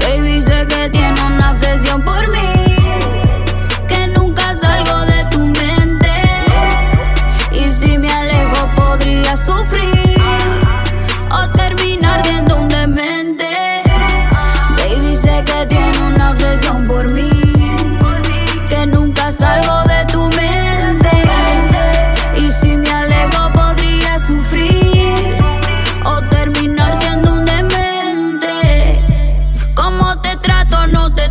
Baby, sé que tiene una obsesión por mí. Que nunca salgo de tu mente. Y si me alejo, podría sufrir o terminar siendo un demente. Baby, sé que tiene una obsesión por mí. o terminar siendo un demente. Cómo te trato no te